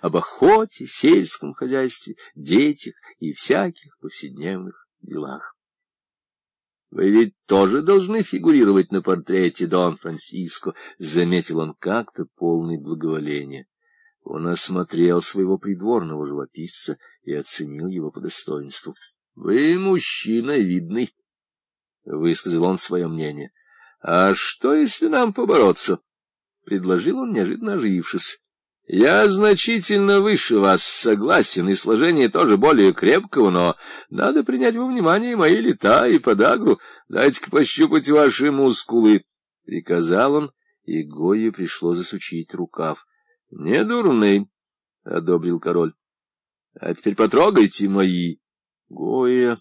об охоте, сельском хозяйстве, детях и всяких повседневных делах. «Вы ведь тоже должны фигурировать на портрете Дон Франциско», — заметил он как-то полный благоволения. Он осмотрел своего придворного живописца и оценил его по достоинству. — Вы мужчина видный, — высказал он свое мнение. — А что, если нам побороться? — предложил он, неожиданно оживившись. Я значительно выше вас согласен, и сложение тоже более крепкого, но надо принять во внимание мои лета и подагру. Дайте-ка пощупать ваши мускулы. Приказал он, и Гойе пришло засучить рукав. — Не дурный, — одобрил король. — А теперь потрогайте мои. Гойя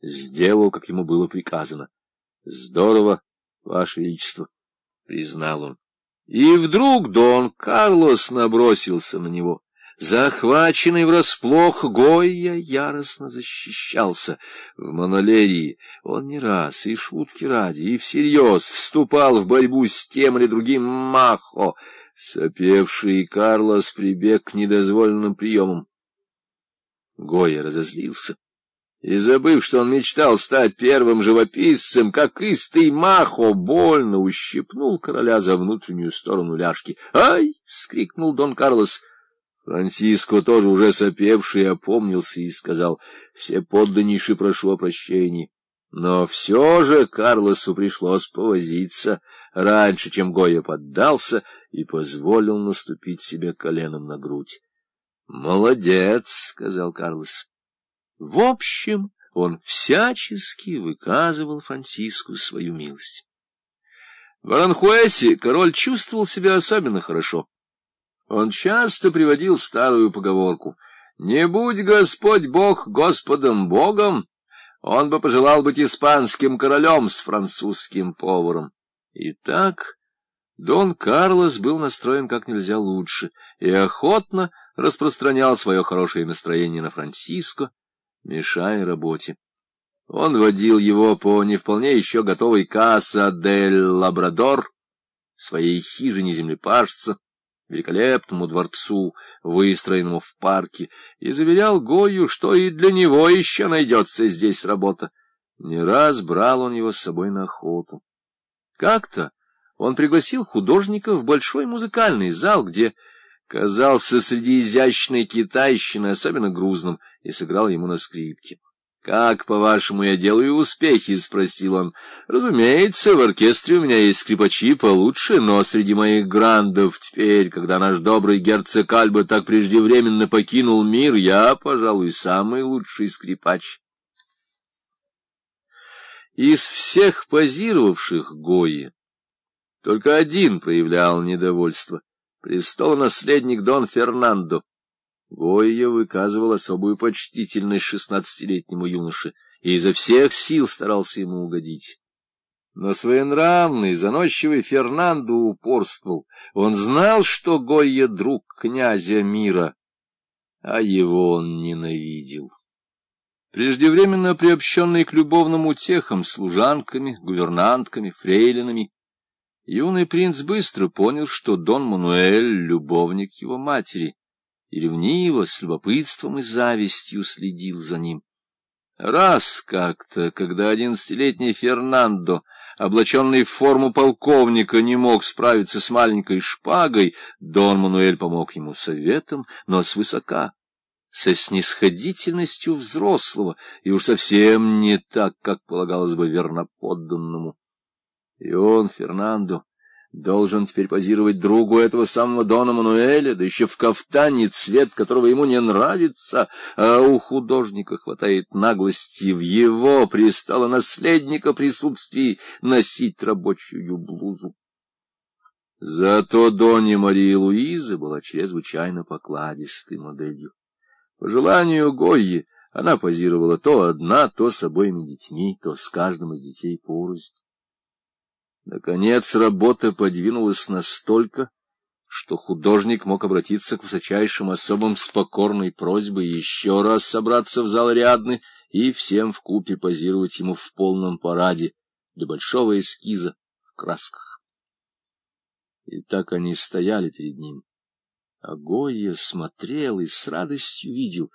сделал, как ему было приказано. — Здорово, ваше величество, — признал он. И вдруг Дон Карлос набросился на него. Захваченный врасплох, Гойя яростно защищался. В Монолерии он не раз, и шутки ради, и всерьез вступал в борьбу с тем или другим Махо. Сопевший Карлос прибег к недозволенным приемам. Гойя разозлился и, забыв, что он мечтал стать первым живописцем, как истый Махо больно ущипнул короля за внутреннюю сторону ляжки. «Ай!» — вскрикнул Дон Карлос. Франциско, тоже уже сопевший, опомнился и сказал, «Все подданнейши прошу о прощении». Но все же Карлосу пришлось повозиться раньше, чем Гоя поддался и позволил наступить себе коленом на грудь. «Молодец!» — сказал Карлос. В общем, он всячески выказывал Франциску свою милость. В Аранхуэсе король чувствовал себя особенно хорошо. Он часто приводил старую поговорку «Не будь Господь Бог Господом Богом, он бы пожелал быть испанским королем с французским поваром». Итак, Дон Карлос был настроен как нельзя лучше и охотно распространял свое хорошее настроение на Франциско, мешая работе. Он водил его по не вполне еще готовой касса дель Лабрадор, своей хижине землепашца, великолепному дворцу, выстроенному в парке, и заверял Гою, что и для него еще найдется здесь работа. Не раз брал он его с собой на охоту. Как-то он пригласил художника в большой музыкальный зал, где казался среди изящной китайщины особенно грузным, и сыграл ему на скрипке. «Как, по-вашему, я делаю успехи?» — спросил он. «Разумеется, в оркестре у меня есть скрипачи получше, но среди моих грандов теперь, когда наш добрый герцог Альба так преждевременно покинул мир, я, пожалуй, самый лучший скрипач». Из всех позировавших Гои только один проявлял недовольство — престолонаследник Дон Фернандо. Гойя выказывал особую почтительность шестнадцатилетнему юноше и изо всех сил старался ему угодить. Но своенравный, заносчивый Фернандо упорствовал. Он знал, что Гойя — друг князя мира, а его он ненавидел. Преждевременно приобщенный к любовным утехам служанками, гувернантками, фрейлинами, Юный принц быстро понял, что Дон Мануэль — любовник его матери, и ревниво, с любопытством и завистью следил за ним. Раз как-то, когда одиннадцатилетний Фернандо, облаченный в форму полковника, не мог справиться с маленькой шпагой, Дон Мануэль помог ему советом, но свысока, со снисходительностью взрослого, и уж совсем не так, как полагалось бы верноподданному. И он, Фернандо, должен теперь позировать другу этого самого Дона Мануэля, да еще в кафтане, цвет которого ему не нравится, а у художника хватает наглости в его пристало наследника присутствии носить рабочую блузу. Зато Донья Мария Луиза была чрезвычайно покладистой моделью. По желанию Гойи она позировала то одна, то с обоими детьми, то с каждым из детей порознь. Наконец работа подвинулась настолько, что художник мог обратиться к высочайшим особам с покорной просьбой еще раз собраться в зал рядны и всем вкупе позировать ему в полном параде для большого эскиза в красках. И так они стояли перед ним, А Гойя смотрел и с радостью видел,